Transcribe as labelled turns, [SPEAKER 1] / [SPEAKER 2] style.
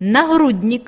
[SPEAKER 1] нагрудник